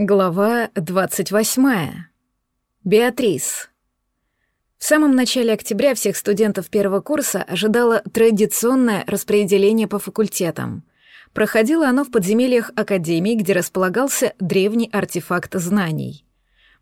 Глава 28. Беатрис. В самом начале октября всех студентов первого курса ожидало традиционное распределение по факультетам. Проходило оно в подземельях Академии, где располагался древний артефакт знаний.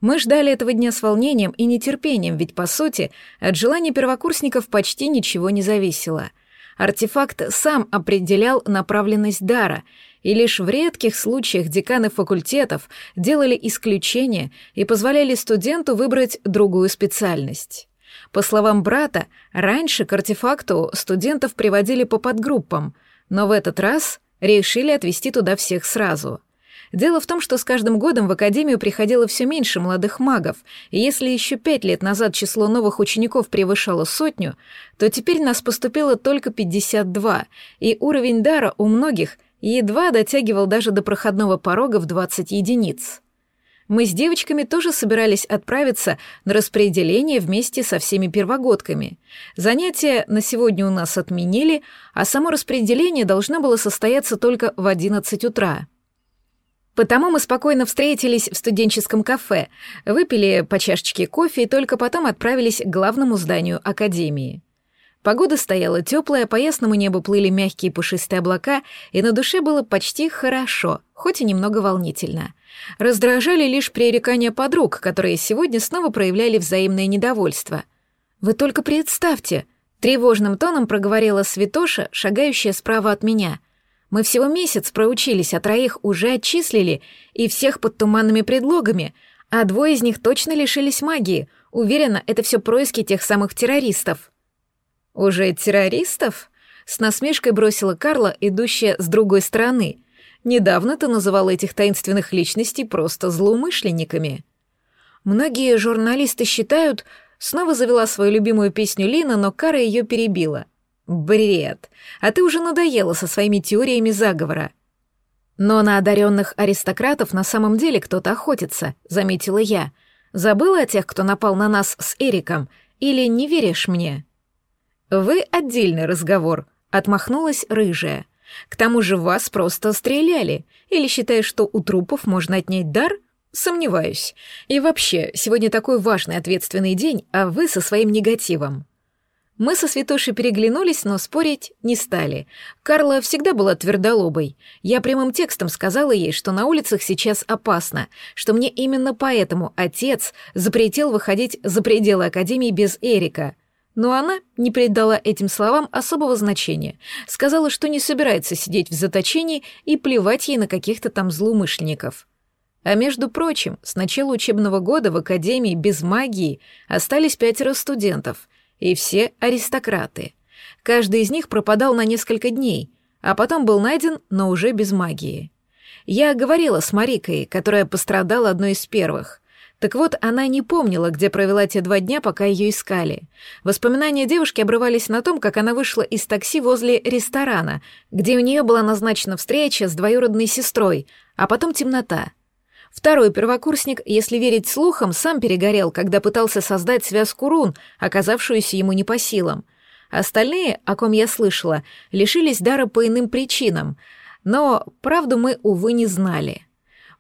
Мы ждали этого дня с волнением и нетерпением, ведь, по сути, от желаний первокурсников почти ничего не зависело. Артефакт сам определял направленность дара — и лишь в редких случаях деканы факультетов делали исключения и позволяли студенту выбрать другую специальность. По словам брата, раньше к артефакту студентов приводили по подгруппам, но в этот раз решили отвести туда всех сразу. Дело в том, что с каждым годом в академию приходило все меньше молодых магов, и если еще пять лет назад число новых учеников превышало сотню, то теперь нас поступило только 52, и уровень дара у многих едва дотягивал даже до проходного порога в 20 единиц. Мы с девочками тоже собирались отправиться на распределение вместе со всеми первогодками. Занятия на сегодня у нас отменили, а само распределение должно было состояться только в 11 утра. Потому мы спокойно встретились в студенческом кафе, выпили по чашечке кофе и только потом отправились к главному зданию академии. Погода стояла теплая, по ясному небу плыли мягкие пушистые облака, и на душе было почти хорошо, хоть и немного волнительно. Раздражали лишь пререкания подруг, которые сегодня снова проявляли взаимное недовольство. «Вы только представьте!» — тревожным тоном проговорила Святоша, шагающая справа от меня. «Мы всего месяц проучились, а троих уже отчислили, и всех под туманными предлогами, а двое из них точно лишились магии. Уверена, это все происки тех самых террористов». «Уже террористов?» — с насмешкой бросила Карла, идущая с другой стороны. «Недавно ты называла этих таинственных личностей просто злоумышленниками». Многие журналисты считают... Снова завела свою любимую песню Лина, но Кара ее перебила. «Бред! А ты уже надоела со своими теориями заговора». «Но на одаренных аристократов на самом деле кто-то охотится», — заметила я. «Забыла о тех, кто напал на нас с Эриком? Или не веришь мне?» «Вы отдельный разговор», — отмахнулась рыжая. «К тому же вас просто стреляли. Или считаешь, что у трупов можно отнять дар?» Сомневаюсь. И вообще, сегодня такой важный ответственный день, а вы со своим негативом. Мы со Святошей переглянулись, но спорить не стали. Карла всегда была твердолобой. Я прямым текстом сказала ей, что на улицах сейчас опасно, что мне именно поэтому отец запретил выходить за пределы Академии без Эрика — но она не придала этим словам особого значения, сказала, что не собирается сидеть в заточении и плевать ей на каких-то там злоумышленников. А между прочим, с начала учебного года в Академии без магии остались пятеро студентов, и все аристократы. Каждый из них пропадал на несколько дней, а потом был найден, но уже без магии. Я говорила с Марикой, которая пострадала одной из первых — так вот, она не помнила, где провела те два дня, пока ее искали. Воспоминания девушки обрывались на том, как она вышла из такси возле ресторана, где у нее была назначена встреча с двоюродной сестрой, а потом темнота. Второй первокурсник, если верить слухам, сам перегорел, когда пытался создать связку рун, оказавшуюся ему не по силам. Остальные, о ком я слышала, лишились дара по иным причинам, но правду мы, увы, не знали.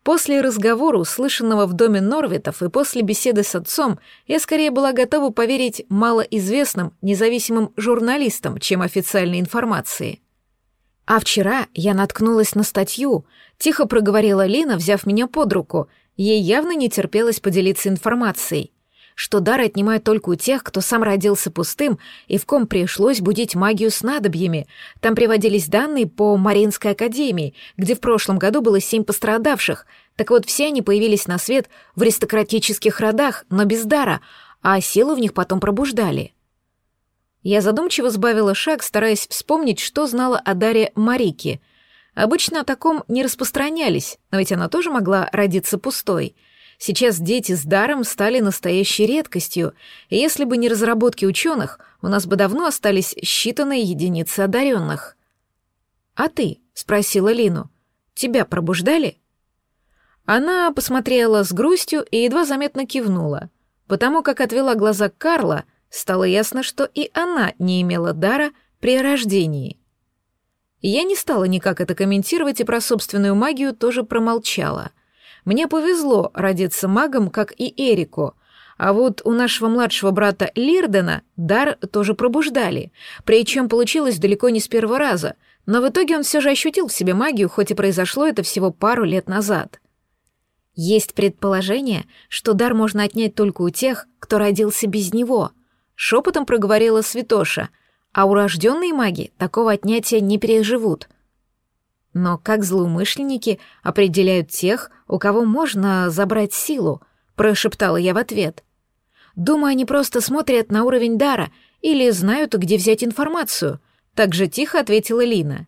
После разговора, услышанного в доме Норвитов, и после беседы с отцом, я скорее была готова поверить малоизвестным, независимым журналистам, чем официальной информации. А вчера я наткнулась на статью, тихо проговорила Лина, взяв меня под руку. Ей явно не терпелось поделиться информацией что дар отнимают только у тех, кто сам родился пустым и в ком пришлось будить магию с надобьями. Там приводились данные по Маринской академии, где в прошлом году было семь пострадавших. Так вот, все они появились на свет в аристократических родах, но без дара, а силу в них потом пробуждали. Я задумчиво сбавила шаг, стараясь вспомнить, что знала о даре Марики. Обычно о таком не распространялись, но ведь она тоже могла родиться пустой — Сейчас дети с даром стали настоящей редкостью, и если бы не разработки ученых, у нас бы давно остались считанные единицы одаренных. «А ты?» — спросила Лину. «Тебя пробуждали?» Она посмотрела с грустью и едва заметно кивнула. Потому как отвела глаза Карла, стало ясно, что и она не имела дара при рождении. Я не стала никак это комментировать и про собственную магию тоже промолчала — Мне повезло родиться магом, как и Эрику, а вот у нашего младшего брата Лирдена дар тоже пробуждали, причем получилось далеко не с первого раза, но в итоге он все же ощутил в себе магию, хоть и произошло это всего пару лет назад. Есть предположение, что дар можно отнять только у тех, кто родился без него, шепотом проговорила Святоша, а урожденные маги такого отнятия не переживут. Но как злоумышленники определяют тех, у кого можно забрать силу, прошептала я в ответ. Думаю, они просто смотрят на уровень дара или знают, где взять информацию, так же тихо ответила Лина.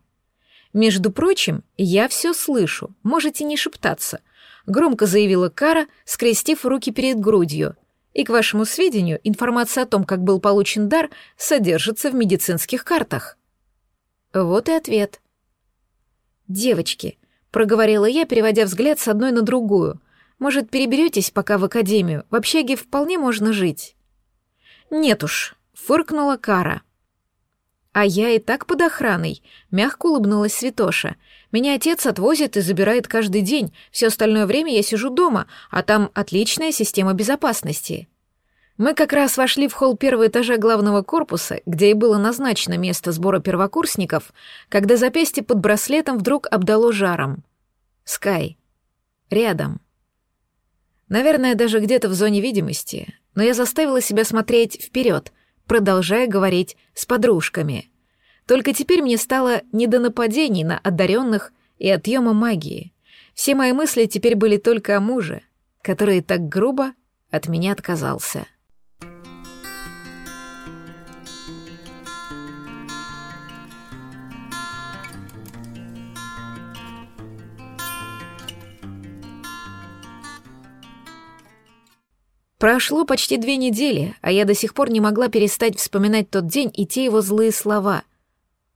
Между прочим, я все слышу, можете не шептаться, громко заявила Кара, скрестив руки перед грудью. И, к вашему сведению, информация о том, как был получен дар, содержится в медицинских картах. Вот и ответ. «Девочки», — проговорила я, переводя взгляд с одной на другую, «может, переберетесь пока в академию? В общаге вполне можно жить». «Нет уж», — фыркнула Кара. «А я и так под охраной», — мягко улыбнулась Святоша. «Меня отец отвозит и забирает каждый день. Все остальное время я сижу дома, а там отличная система безопасности». Мы как раз вошли в холл первого этажа главного корпуса, где и было назначено место сбора первокурсников, когда запястье под браслетом вдруг обдало жаром. Скай. Рядом. Наверное, даже где-то в зоне видимости, но я заставила себя смотреть вперед, продолжая говорить с подружками. Только теперь мне стало не до нападений на одаренных и отъема магии. Все мои мысли теперь были только о муже, который так грубо от меня отказался. Прошло почти две недели, а я до сих пор не могла перестать вспоминать тот день и те его злые слова.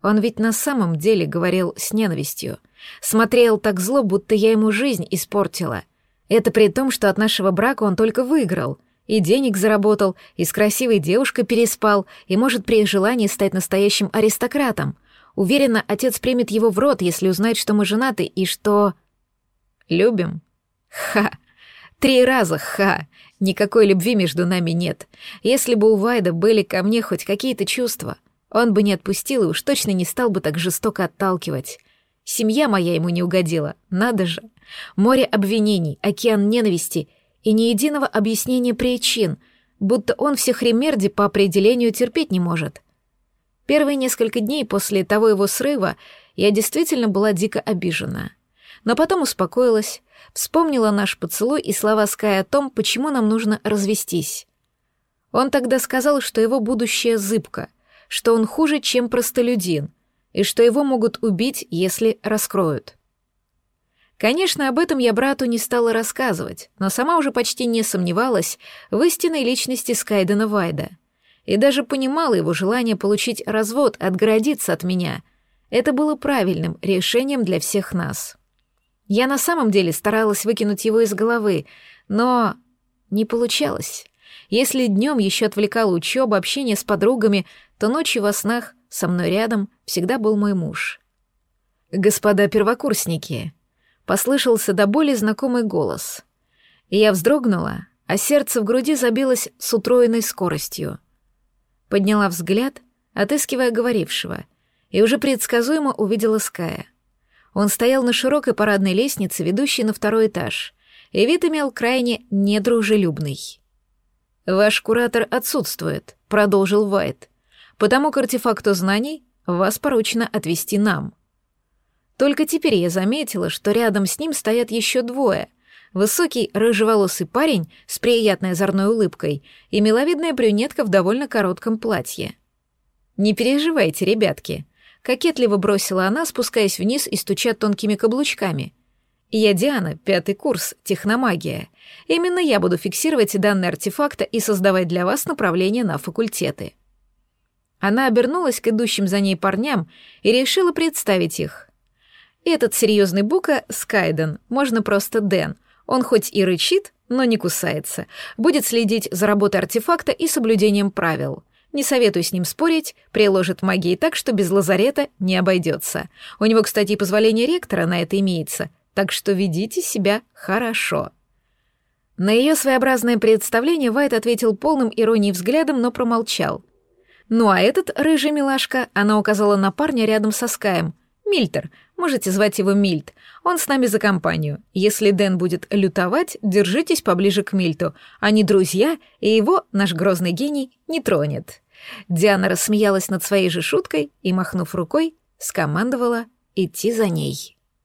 Он ведь на самом деле говорил с ненавистью. Смотрел так зло, будто я ему жизнь испортила. Это при том, что от нашего брака он только выиграл. И денег заработал, и с красивой девушкой переспал, и может при желании стать настоящим аристократом. Уверена, отец примет его в рот, если узнает, что мы женаты, и что... Любим? Ха! Три раза ха! Никакой любви между нами нет. Если бы у Вайда были ко мне хоть какие-то чувства, он бы не отпустил и уж точно не стал бы так жестоко отталкивать. Семья моя ему не угодила, надо же. Море обвинений, океан ненависти и ни единого объяснения причин, будто он всех ремерди по определению терпеть не может. Первые несколько дней после того его срыва я действительно была дико обижена. Но потом успокоилась, Вспомнила наш поцелуй и слова Скай о том, почему нам нужно развестись. Он тогда сказал, что его будущее зыбко, что он хуже, чем простолюдин, и что его могут убить, если раскроют. Конечно, об этом я брату не стала рассказывать, но сама уже почти не сомневалась в истинной личности Скайдена Вайда. И даже понимала его желание получить развод, отгородиться от меня. Это было правильным решением для всех нас. Я на самом деле старалась выкинуть его из головы, но не получалось. Если днем еще отвлекала учеба, общение с подругами, то ночью во снах со мной рядом всегда был мой муж. «Господа первокурсники», — послышался до боли знакомый голос. Я вздрогнула, а сердце в груди забилось с утроенной скоростью. Подняла взгляд, отыскивая говорившего, и уже предсказуемо увидела Ская. Он стоял на широкой парадной лестнице, ведущей на второй этаж, и вид имел крайне недружелюбный. «Ваш куратор отсутствует», — продолжил Вайт. «Потому к артефакту знаний вас поручено отвести нам». Только теперь я заметила, что рядом с ним стоят еще двое. Высокий рыжеволосый парень с приятной озорной улыбкой и миловидная брюнетка в довольно коротком платье. «Не переживайте, ребятки», Кокетливо бросила она, спускаясь вниз и стуча тонкими каблучками. «Я Диана, пятый курс, техномагия. Именно я буду фиксировать данные артефакта и создавать для вас направление на факультеты». Она обернулась к идущим за ней парням и решила представить их. Этот серьезный бука — Скайден, можно просто Дэн. Он хоть и рычит, но не кусается. Будет следить за работой артефакта и соблюдением правил. Не советую с ним спорить, приложит магии так, что без лазарета не обойдется. У него, кстати, и позволение ректора на это имеется. так что ведите себя хорошо». На ее своеобразное представление Вайт ответил полным иронией взглядом, но промолчал. «Ну а этот рыжий милашка», — она указала на парня рядом со Скаем. «Мильтер, можете звать его Мильт. Он с нами за компанию. Если Дэн будет лютовать, держитесь поближе к Мильту. Они друзья, и его, наш грозный гений, не тронет». Диана рассмеялась над своей же шуткой и, махнув рукой, скомандовала идти за ней.